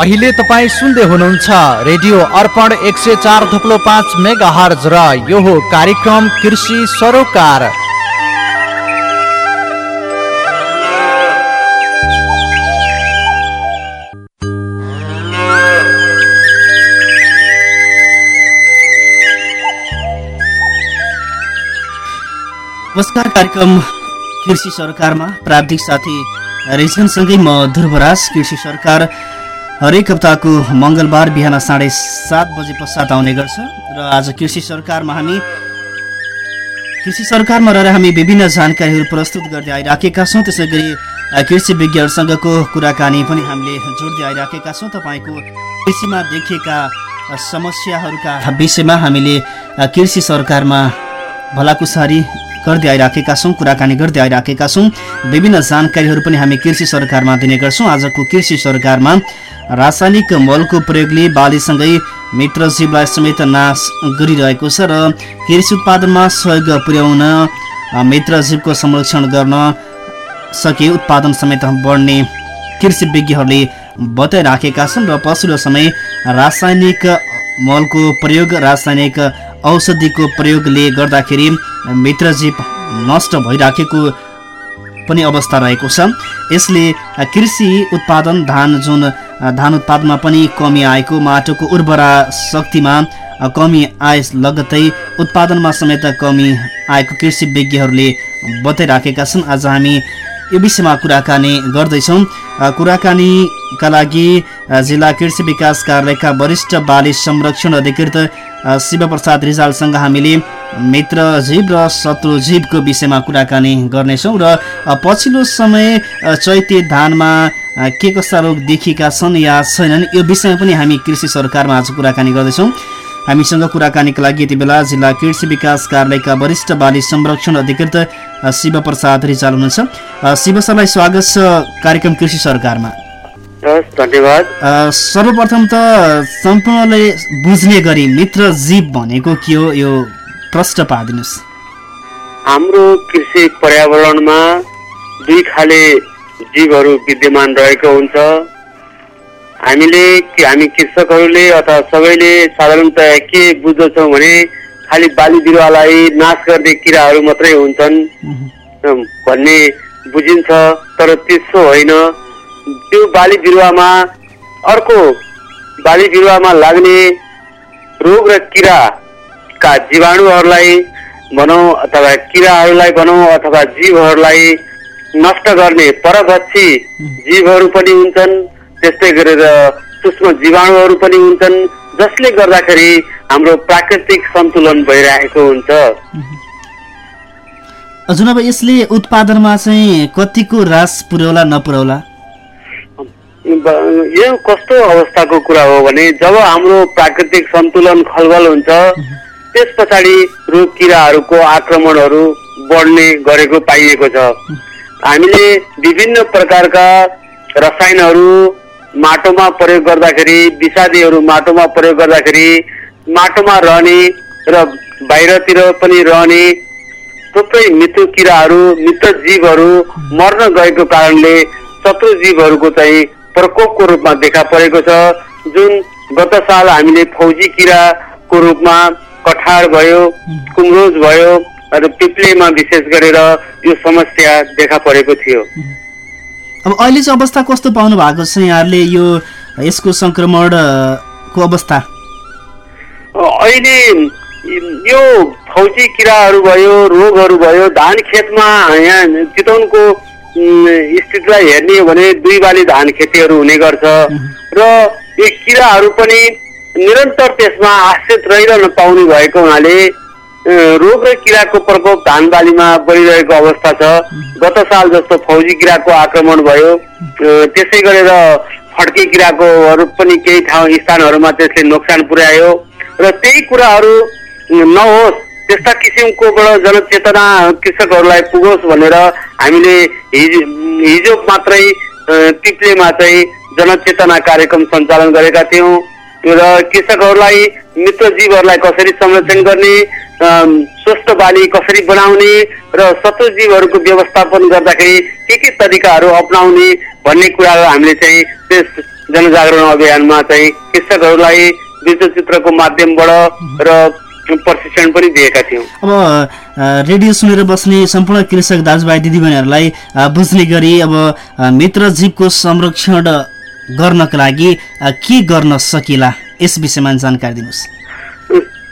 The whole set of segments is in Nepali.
अहिले तपाईँ सुन्दै हुनुहुन्छ रेडियो अर्पण एक सय चार थुप्लो पाँच मेगा हर्ज र यो हो कार्यक्रम कृषि सरोकार। नमस्कार कार्यक्रम कृषि सरकारमा प्राविधिक साथी रेजनसँगै म ध्रुवराज कृषि सरकार। हरेक हप्ताको मङ्गलबार बिहान साढे सात बजे पश्चात आउने गर्छ र आज कृषि सरकारमा हामी कृषि सरकारमा रहेर हामी विभिन्न जानकारीहरू प्रस्तुत गर्दै आइराखेका छौँ। त्यसै गरी कृषि विज्ञहरूसँगको कुराकानी पनि हामीले जोड्दै आइराखेका छौँ। तपाईँको कृषिमा देखिएका समस्याहरूका विषयमा हामीले कृषि सरकारमा भलाकुसारी गर्दै आइराखेका छौँ कुराकानी गर्दै आइराखेका छौँ। विभिन्न जानकारीहरू पनि हामी कृषि सरकारमा दिने गर्छौँ। आजको कृषि सरकारमा रासायनिक मलको प्रयोगले बालीसँगै मित्रजीवलाई समेत नाश गरिरहेको छ र कृषि उत्पादनमा सहयोग पुर्याउन मित्रजीवको संरक्षण गर्न सके उत्पादन समेत बढ्ने कृषि विज्ञहरूले बताइराखेका छन् र पछिल्लो समय रासायनिक मलको प्रयोग रासायनिक औषधिको प्रयोगले गर्दाखेरि मित्रजीव नष्ट भइराखेको पनि अवस्था रहेको छ। यसले कृषि उत्पादन धान जुन धान उत्पादनमा पनि कमी आएको माटोको उर्वरा शक्तिमा कमी आए लगतै उत्पादनमा समेत कमी आएको कृषि विज्ञहरूले बताइराखेका छन्। आज हामी यो विषयमा कुराकानी गर्दैछौँ। कुराकानीका लागि जिल्ला कृषि विकास कार्यालयका वरिष्ठ बाली संरक्षण अधिकृत शिवप्रसाद रिजालसँग हामीले मित्रजीव र शत्रुजीवको विषयमा कुराकानी गर्नेछौँ र पछिल्लो समय चैते धानमा के कस्ता रोग देखिएका छन् या छैनन् यो विषयमा पनि हामी कृषि सरकारमा आज कुराकानी गर्दैछौँ। हामीसँग कुराकानीका लागि यति बेला जिल्ला कृषि विकास कार्यालयका वरिष्ठ बाली संरक्षण अधिकृत शिवप्रसाद रिजाल हुनुहुन्छ। शिव सरलाई स्वागत छ कार्यक्रम कृषि सरकारमा। धन्यवाद। सर्वप्रथम त सम्पूर्णले बुझ्ने गरी मित्र जीव भनेको के हो यो प्रश्न पारिदिनुहोस्। हाम्रो कृषि पर्यावरणमा दुई खाले जीवहरू विद्यमान रहेको हुन्छ। हामीले हामी कृषकहरूले अथवा सबैले साधारणतया के बुझ्दछौँ भने खालि बाली बिरुवालाई नाश गर्ने किराहरू मात्रै हुन्छन्। भन्ने बुझिन्छ तर त्यसो होइन। त्यो बाली बिरुवामा अर्को बाली बिरुवामा लाग्ने रोग र किराका जीवाणुहरूलाई भनौँ अथवा किराहरूलाई भनौँ अथवा जीवहरूलाई नष्ट गर्ने परभक्षी जीवहरू पनि हुन्छन्। त्यस्तै गरेर सूक्ष्म जीवाणुहरू पनि हुन्छन् जसले गर्दाखेरि हाम्रो प्राकृतिक सन्तुलन भइरहेको हुन्छ। जुन अब यसले उत्पादनमा चाहिँ कतिको रास पुर्याउला नपुर्याउला? यो कस्तो अवस्थाको कुरा हो भने जब हाम्रो प्राकृतिक सन्तुलन खलबल हुन्छ त्यस पछाडि रोग किराहरूको आक्रमणहरू बढ्ने गरेको पाइएको छ। हामीले विभिन्न प्रकारका रसायनहरू माटोमा प्रयोग गर्दाखेरि विषादीहरू माटोमा प्रयोग गर्दाखेरि माटोमा रहने र बाहिरतिर पनि रहने थुप्रै मृत्यु किराहरू मित्र जीवहरू मर्न गएको कारणले शत्रु जीवहरूको चाहिँ प्रकोपको रूपमा देखा परेको छ जुन गत साल हामीले फौजी किराको रूपमा कठार भयो कुमरोज भयो र पिप्लेमा विशेष गरेर यो समस्या देखा परेको थियो। अब अहिले चाहिँ अवस्था कस्तो पाउनु भएको छ यहाँहरूले यो यसको सङ्क्रमणको अवस्था? अहिले यो फौजी किराहरू भयो रोगहरू भयो धान खेतमा यहाँ चितवनको स्थितिलाई हेर्ने हो भने दुई बाली धान खेतीहरू हुने गर्छ। र यो किराहरू पनि निरन्तर त्यसमा आश्रित रहिरहन पाउने भएको हुनाले रोग र किराको प्रकोप धान बालीमा बढिरहेको अवस्था छ। गत साल जस्तो फौजी किराको आक्रमण भयो। त्यसै गरेर फड्के किराकोहरू पनि केही ठाउँ स्थानहरूमा त्यसले नोक्सान पुर्यायो। र त्यही कुराहरू नहोस् त्यस्ता किसिमकोबाट जनचेतना कृषकहरूलाई पुगोस् भनेर हामीले हिजो हिजो मात्रै टिप्लेमा चाहिँ जनचेतना कार्यक्रम सञ्चालन गरेका थियौँ। र कृषकहरूलाई मित्र जीवहरूलाई कसरी संरक्षण गर्ने स्वस्थ बाली कसरी बनाउने र शत्रु जीवहरूको व्यवस्थापन गर्दाखेरि के के तरिकाहरू अप्नाउने भन्ने कुराहरू हामीले चाहिँ त्यस जनजागरण अभियानमा चाहिँ कृषकहरूलाई वृत्तचित्रको माध्यमबाट र प्रशिक्षण पनि दिएका थियौँ। अब रेडियो सुनेर बस्ने सम्पूर्ण कृषक दाजुभाइ दिदीबहिनीहरूलाई बुझ्ने गरी अब मित्र जीवको संरक्षण गर्नका लागि के गर्न सकिला यस विषयमा जानकारी दिनुहोस्।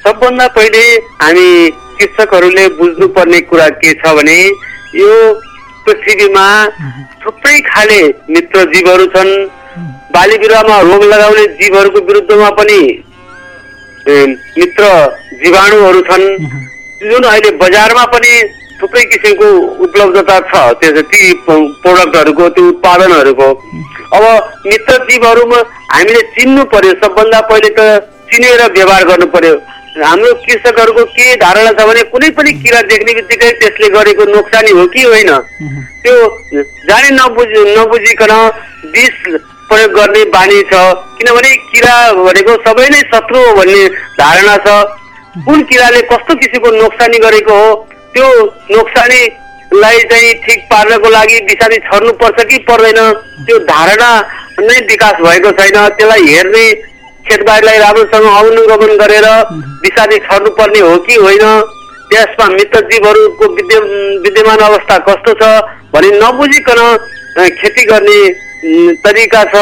सबभन्दा पहिले हामी कृषकहरूले बुझ्नुपर्ने कुरा के छ भने यो पृथ्वीमा थुप्रै खाले मित्र जीवहरू छन्। बाली बिरुवामा रोग लगाउने जीवहरूको विरुद्धमा पनि मित्र जीवाणुहरू छन्। जुन अहिले बजारमा पनि थुप्रै किसिमको उपलब्धता छ त्यो ती प्रोडक्टहरूको त्यो उत्पादनहरूको। अब मित्र जीवहरूमा हामीले चिन्नु पर्यो। सबभन्दा पहिले त चिनेर व्यवहार गर्नु पर्यो। हाम्रो कृषकहरूको के धारणा छ भने कुनै पनि किरा देख्ने बित्तिकै त्यसले गरेको नोक्सानी हो कि होइन? त्यो जाने नबुझ नबुझिकन विष प्रयोग गर्ने बानी छ। किनभने किरा भनेको सबै नै शत्रु हो भन्ने धारणा छ। कुन किराले कस्तो किसिमको नोक्सानी गरेको हो त्यो नोक्सानीलाई चाहिँ ठिक पार्नको लागि विषादी छर्नुपर्छ कि पर्दैन? त्यो धारणा नै विकास भएको छैन। त्यसलाई हेर्ने खेतबारीलाई राम्रोसँग अनुगमन गरेर विषादी छर्नुपर्ने हो कि होइन? त्यसमा मित्र जीवहरूको विद्य विद्यमान अवस्था कस्तो छ भनी नबुझिकन खेती गर्ने तरिका छ।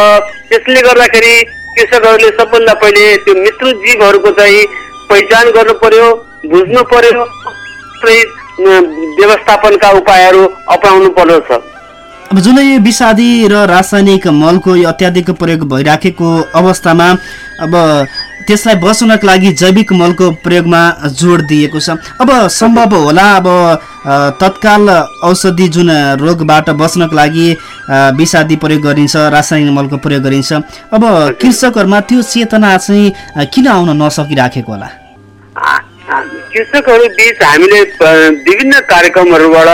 त्यसले गर्दाखेरि कृषकहरूले सबभन्दा पहिले त्यो मित्र जीवहरूको चाहिँ पहिचान गर्नु पर्यो बुझ्नु पर्यो व्यवस्थापनका उपायहरू अपनाउनु पर्दछ अब जुन विषादी र रासायनिक मलको यो अत्याधिक प्रयोग भइराखेको अवस्थामा अब त्यसलाई बचाउनको लागि जैविक मलको प्रयोगमा जोड दिएको छ। अब सम्भव होला अब तत्काल औषधि जुन रोगबाट बच्नको लागि विषादी प्रयोग गरिन्छ रासायनिक मलको प्रयोग गरिन्छ अब कृषकहरूमा त्यो चेतना चाहिँ किन आउन नसकिराखेको होला? कृषकहरू बिच हामीले विभिन्न कार्यक्रमहरूबाट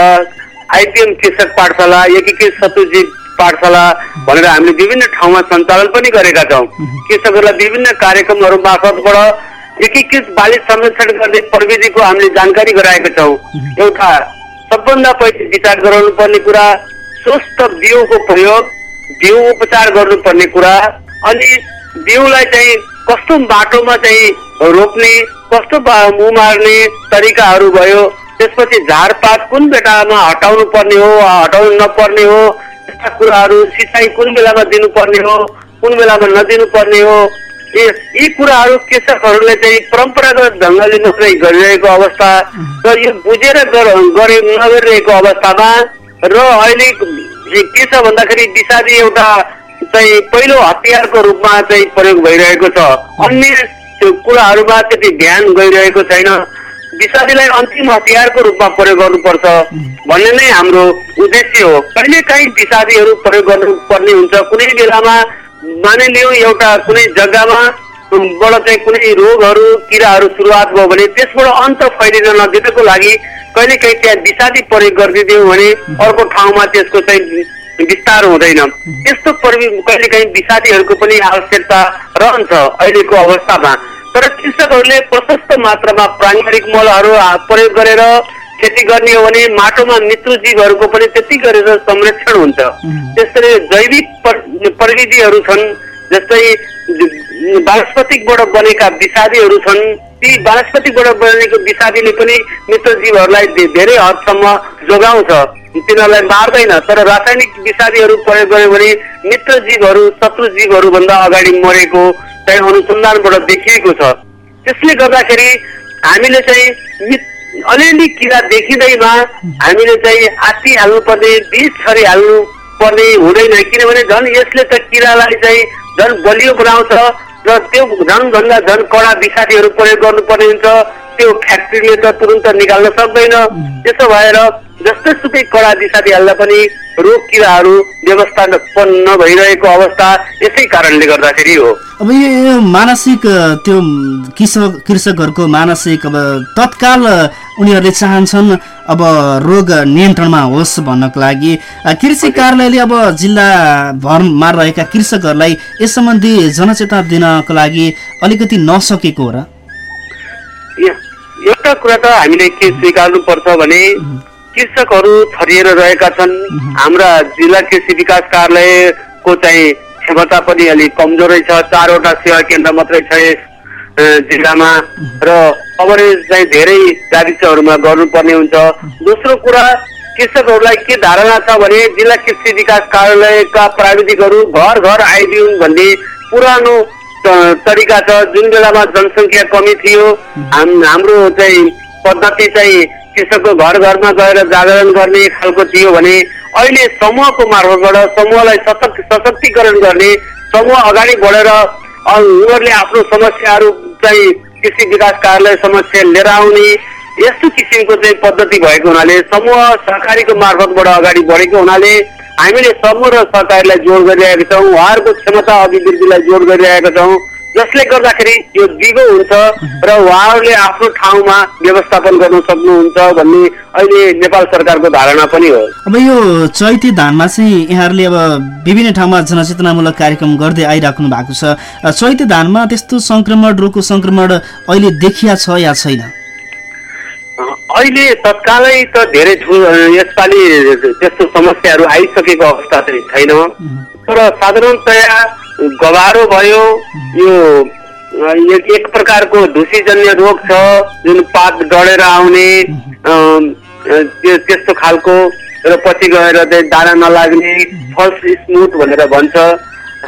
आइपिएम कृषक पाठशाला एकीकृत शत्रुजीव पाठशाला भनेर हामीले विभिन्न ठाउँमा सञ्चालन पनि गरेका छौँ। कृषकहरूलाई विभिन्न कार्यक्रमहरू मार्फतबाट एकीकृत बाली संरक्षण गर्ने प्रविधिको हामीले जानकारी गराएका छौँ। एउटा सबभन्दा पहिले विचार गराउनु पर्ने कुरा स्वस्थ बिउको प्रयोग बिउ उपचार गर्नुपर्ने कुरा अनि बिउलाई चाहिँ कस्तो बाटोमा चाहिँ रोप्ने कस्तो उमार्ने तरिकाहरू भयो त्यसपछि झारपात कुन बेलामा हटाउनु पर्ने हो हटाउनु नपर्ने हो यस्ता कुराहरू सिँचाइ कुन बेलामा दिनुपर्ने हो कुन बेलामा नदिनु पर्ने हो यी कुराहरू कृषकहरूले चाहिँ परम्परागत ढङ्गले नोक्राइ गरिरहेको अवस्था र यो बुझेर गर- गरे नगरिरहेको अवस्थामा र अहिले के छ भन्दाखेरि विषादी एउटा चाहिँ पहिलो हतियारको रूपमा चाहिँ प्रयोग भइरहेको छ। अन्य कुराहरूमा त्यति ध्यान गइरहेको छैन। विषादीलाई अन्तिम हतियारको रूपमा प्रयोग गर्नुपर्छ भन्ने नै हाम्रो उद्देश्य हो। कहिले काहीँ विषादीहरू प्रयोग गर्नुपर्ने हुन्छ। कुनै बेलामा मानिलियो एउटा कुनै जग्गामा बाट चाहिँ कुनै रोगहरू किराहरू सुरुवात भयो भने त्यसबाट अन्त फैलिन नदिनको लागि कहिले काहीँ त्यहाँ विषादी प्रयोग गरिदियौँ भने अर्को ठाउँमा त्यसको चाहिँ विस्तार हुँदैन। त्यस्तो प्रवि कहिले काहीँ विषादीहरूको पनि आवश्यकता रहन्छ अहिलेको अवस्थामा। तर कृषकहरूले प्रशस्त मात्रामा प्राङ्गारिक मलहरू प्रयोग गरेर खेती गर्ने हो भने माटोमा मित्र जीवहरूको पनि त्यति गरेर संरक्षण हुन्छ। त्यसरी जैविक प्र- प्रविधिहरू छन् जस्तै वनस्पतिकबाट बनेका विषादीहरू छन्। ती वनस्पतिकबाट बनेको विषादीले पनि मित्र जीवहरूलाई धेरै हदसम्म जोगाउँछ। तिनीहरूलाई मार्दैन तर रासायनिक विषादीहरू प्रयोग गर्यो भने मित्र जीवहरू शत्रु जीवहरू भन्दा अगाडि मरेको चाहिँ अनुसन्धानबाट देखिएको छ। त्यसले गर्दाखेरि हामीले चाहिँ अलिअलि किरा देखिँदैमा हामीले चाहिँ आत्ती हाल्नुपर्ने बिष छरिहाल्नु पर्ने हुँदैन। किनभने झन् यसले त किरालाई चाहिँ झन् बलियो बनाउँछ र त्यो झन् भन्दा झन् कडा विषादीहरू प्रयोग गर्नुपर्ने हुन्छ। त्यो फ्याक्ट्रीले त तुरन्त निकाल्न सक्दैन। त्यसो भएर जस्तै सुकै कडा विषादी हाल्दा पनि रोग किराहरू व्यवस्थापन नभइरहेको अवस्था यसै कारणले गर्दाखेरि हो। अब यो मानसिक त्यो कृषक कृषकहरूको मानसिक अब तत्काल उनीहरूले चाहन्छन् अब रोग नियन्त्रणमा होस् भन्नको लागि। कृषि कार्यालयले अब जिल्लाभरमा रहेका कृषकहरूलाई यस सम्बन्धी जनचेतना दिनको लागि अलिकति नसकेको हो र? एउटा कुरा त हामीले के स्वीकार्नु पर्छ भने कृषकहरू छरिएर रहेका छन्। हाम्रा जिल्ला कृषि विकास कार्यालयको चाहिँ क्षमता पनि अलिक कमजोरै छ। चारवटा सेवा केन्द्र मात्रै छ यस जिल्लामा। र कभरेज चाहिँ धेरै गाविसहरूमा गर्नुपर्ने हुन्छ। दोस्रो कुरा कृषकहरूलाई के धारणा छ भने जिल्ला कृषि विकास कार्यालयका प्राविधिकहरू घर घर आइदिउन् भन्ने पुरानो तरिका छ। जुन बेलामा जनसङ्ख्या कमी थियो हाम हाम्रो चाहिँ पद्धति चाहिँ कृषकको घर घरमा गएर जागरण गर्ने खालको थियो भने अहिले समूहको मार्फतबाट समूहलाई सशक्त सशक्तिकरण गर्ने समूह अगाडि बढेर उनीहरूले आफ्नो समस्याहरू चाहिँ कृषि विकास कार्यालय समस्या लिएर आउने यस्तो किसिमको चाहिँ पद्धति भएको हुनाले समूह सहकारीको मार्फतबाट अगाडि बढेको हुनाले हामीले समूह र सहकारीलाई जोड गरिरहेका छौँ उहाँहरूको क्षमता अभिवृद्धिलाई जोड गरिरहेका छौँ। जसले गर्दाखेरि यो दिगो हुन्छ र उहाँहरूले आफ्नो ठाउँमा व्यवस्थापन गर्न सक्नुहुन्छ भन्ने अहिले नेपाल सरकारको धारणा पनि हो। अब यो चैते धानमा चाहिँ यहाँहरूले अब विभिन्न ठाउँमा जनचेतनामूलक कार्यक्रम गर्दै आइराख्नु भएको छ। चैते धानमा त्यस्तो सङ्क्रमण रोगको सङ्क्रमण अहिले देखिया छ या छैन? अहिले तत्कालै त धेरै यसपालि त्यस्तो समस्याहरू आइसकेको अवस्था चाहिँ छैन। तर साधारणतया गवारो भयो यो एक प्रकारको ढुसीजन्य रोग छ जुन पात डढेर आउने त्यस्तो खालको र पछि गएर चाहिँ दाना नलाग्ने फल्स स्मुथ भनेर भन्छ।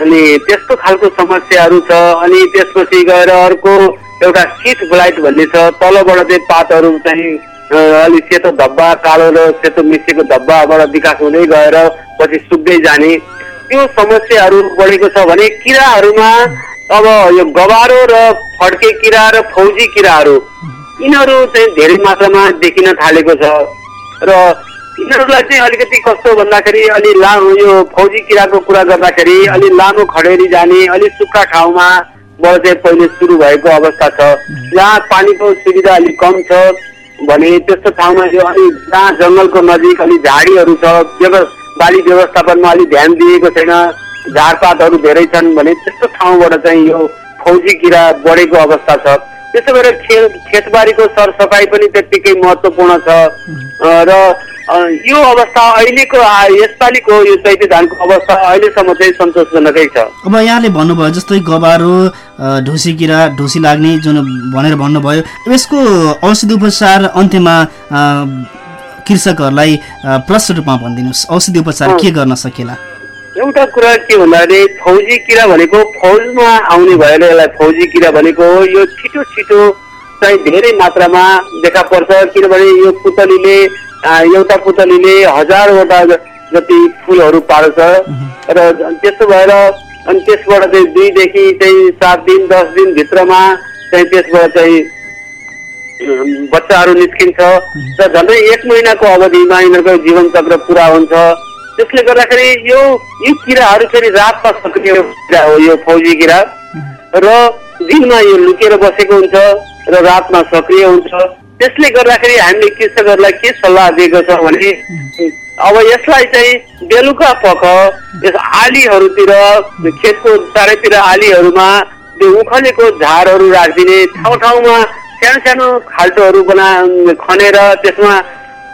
अनि त्यस्तो खालको समस्याहरू छ अनि त्यसपछि गएर अर्को एउटा सिट ब्लाइट भन्ने छ तलबाट चाहिँ पातहरू चाहिँ अ, अलिक सेतो धब्बा कालो र सेतो मिसिएको धब्बाबाट विकास हुँदै गएर पछि सुक्दै जाने। त्यो समस्याहरू बढेको छ भने किराहरूमा अब यो गवारो र फड्के किरा र फौजी किराहरू यिनीहरू चाहिँ धेरै मात्रामा देखिन थालेको छ। र यिनीहरूलाई चाहिँ अलिकति कस्तो भन्दाखेरि अलि लामो यो फौजी किराको कुरा गर्दाखेरि अलि लामो खडेरी जाने अलि सुक्खा ठाउँमा बाट चाहिँ पहिले सुरु भएको अवस्था छ। जहाँ पानीको सुविधा अलिक कम छ भने त्यस्तो ठाउँमा यो अलि जहाँ जङ्गलको नजिक अलि झाडीहरू छ व्यव बाली व्यवस्थापनमा अलि ध्यान दिएको छैन। झारपातहरू धेरै छन् भने त्यस्तो ठाउँबाट चाहिँ यो फौजी किरा बढेको अवस्था छ। त्यसो भएर खे खेतबारीको सरसफाइ पनि त्यत्तिकै महत्त्वपूर्ण छ। र यो अवस्था अहिलेको यसपालिको यो चैते धानको अवस्था अहिलेसम्म चाहिँ सन्तोषजनकै छ। अब यहाँले भन्नुभयो जस्तै गबारो ढुसी किरा ढुसी लाग्ने जुन भनेर भन्नुभयो यसको औषधि उपचार अन्त्यमा कृषकहरूलाई प्रष्ट रूपमा भनिदिनुहोस्। औषधि उपचार के गर्न सकेला? एउटा कुरा के भन्दाखेरि फौजी किरा भनेको फौजमा आउने भएर यसलाई फौजी किरा भनेको यो छिटो छिटो चाहिँ धेरै मात्रामा देखा पर्छ किनभने यो पुतलीले एउटा पुतलीले हजारवटा जति फुलहरू पाल्छ र त्यसो भएर अनि त्यसबाट चाहिँ दुईदेखि चाहिँ सात दिन दस दिनभित्रमा चाहिँ त्यसबाट चाहिँ बच्चाहरू निस्किन्छ र झन्डै एक महिनाको अवधिमा यिनीहरूको जीवन चक्र पुरा हुन्छ। त्यसले गर्दाखेरि यो यी किराहरू फेरि रातमा सक्रिय किरा हो यो फौजी किरा। र दिनमा यो लुकेर बसेको हुन्छ र रातमा सक्रिय हुन्छ। त्यसले गर्दाखेरि हामीले कृषकहरूलाई के सल्लाह दिएको छ भने अब यसलाई चाहिँ बेलुका पख यस आलीहरूतिर खेतको चारैतिर आलीहरूमा उखलेको झारहरू राखिदिने ठाउँ ठाउँमा सानो सानो खाल्टोहरू बना खनेर त्यसमा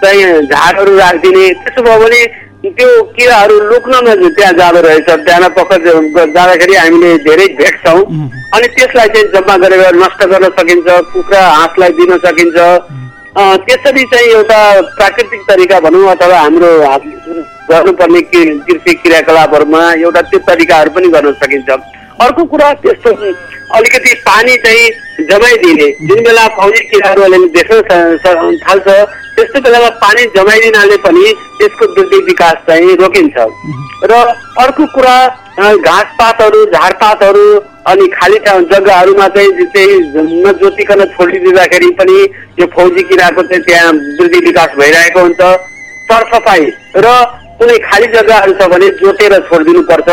चाहिँ झारहरू राखिदिने त्यसो भयो भने त्यो किराहरू लुक्नमा त्यहाँ जाँदो रहेछ। बिहान पख जाँदाखेरि हामीले धेरै भेट्छौँ अनि त्यसलाई चाहिँ जम्मा गरेर नष्ट गर्न सकिन्छ कुखुरा हाँसलाई दिन सकिन्छ। त्यसरी चाहिँ एउटा प्राकृतिक तरिका भनौँ अथवा हाम्रो गर्नुपर्ने कृषि क्रियाकलापहरूमा एउटा त्यो तरिकाहरू पनि गर्न सकिन्छ। अर्को कुरा त्यस्तो अलिकति पानी चाहिँ जमाइदिने जुन बेला फौजी किराहरू अलिअलि देख्न थाल्छ त्यस्तो बेलामा पानी जमाइदिनाले पनि त्यसको वृद्धि विकास चाहिँ रोकिन्छ। र अर्को कुरा घाँसपातहरू झारपातहरू अनि खाली जग्गाहरूमा चाहिँ चाहिँ नजोतिकन छोडिदिँदाखेरि पनि यो फौजी किराको चाहिँ त्यहाँ वृद्धि विकास भइरहेको हुन्छ। सरसफाइ र कुनै खाली जग्गाहरू छ भने जोतेर छोडिदिनु पर्छ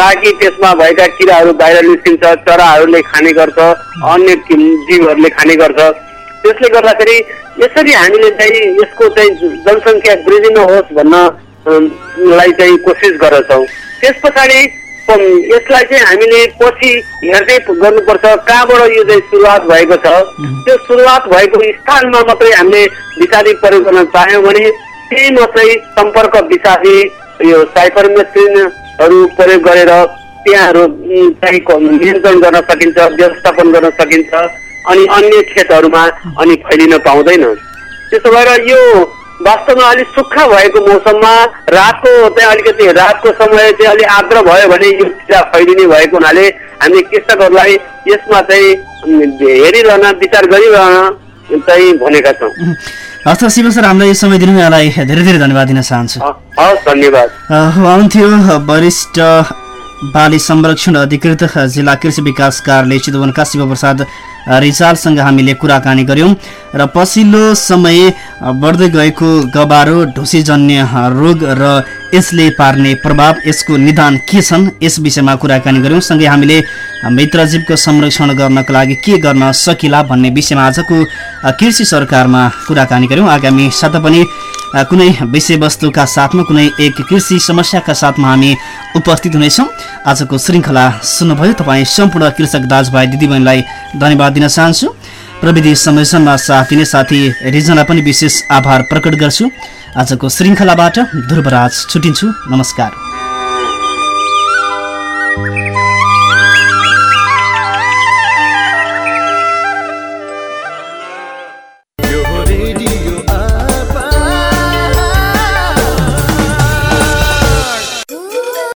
ताकि त्यसमा भएका किराहरू बाहिर निस्किन्छ चराहरूले खाने गर्छ अन्य जीवहरूले खाने गर्छ। त्यसले गर्दाखेरि यसरी हामीले चाहिँ यसको चाहिँ जनसङ्ख्या वृद्धि नहोस् भन्न लाई चाहिँ कोसिस गर्दछौँ। त्यस पछाडि यसलाई चाहिँ हामीले पछि हेर्दै गर्नुपर्छ कहाँबाट यो चाहिँ सुरुवात भएको छ। त्यो सुरुवात भएको स्थानमा मात्रै हामीले विषादी प्रयोग गर्न चाह्यौँ भने त्यही मात्रै सम्पर्क विषादी यो साइफरमेथ्रिनहरू प्रयोग गरेर त्यहाँ रोग उम्, चाहिँ नियन्त्रण गर्न सकिन्छ व्यवस्थापन गर्न सकिन्छ अनि अन्य खेतहरूमा अनि फैलिन पाउँदैन। त्यसो भएर यो वास्तवमा अलिक सुक्खा भएको मौसममा रातको चाहिँ अलिकति रातको समय चाहिँ अलिक आर्द्र भयो भने यो किरा फैलिने भएको हुनाले हामी कृषकहरूलाई यसमा चाहिँ हेरिरहन विचार गरिरहन चाहिँ भनेका छौँ। हस् त शिव सर हामीलाई यो समय दिनुभयोलाई धेरै धेरै धन्यवाद दिन चाहन्छु। धन्यवाद। अ, हुनुहुन्थ्यो वरिष्ठ बाली संरक्षण अधिकृत जिल्ला कृषि विकास कार्यालय चितवनका शिवप्रसाद रिजालसँग हामीले कुराकानी गऱ्यौँ र पछिल्लो समय बढ्दै गएको गबारो ढुसीजन्य रोग र यसले पार्ने प्रभाव यसको निदान के छन् यस विषयमा कुराकानी गऱ्यौँ। सँगै हामीले मित्रजीवको संरक्षण गर्नको लागि के गर्न सकिला भन्ने विषयमा आजको कृषि सरकारमा कुराकानी गऱ्यौँ। आगामी साता पनि कुनै विषयवस्तुका साथमा कुनै एक कृषि समस्याका साथमा हामी उपस्थित हुनेछौँ। आजको श्रृङ्खला सुन्नुभयो। तपाईँ सम्पूर्ण कृषक दाजुभाइ दिदीबहिनीलाई धन्यवाद दिन चाहन्छु। प्रविधि संयोजनमा साथ दिने साथी रिजनलाई पनि विशेष आभार प्रकट गर्छु। आजको श्रृङ्खलाबाट ध्रुवराज छुटिन्छु। नमस्कार।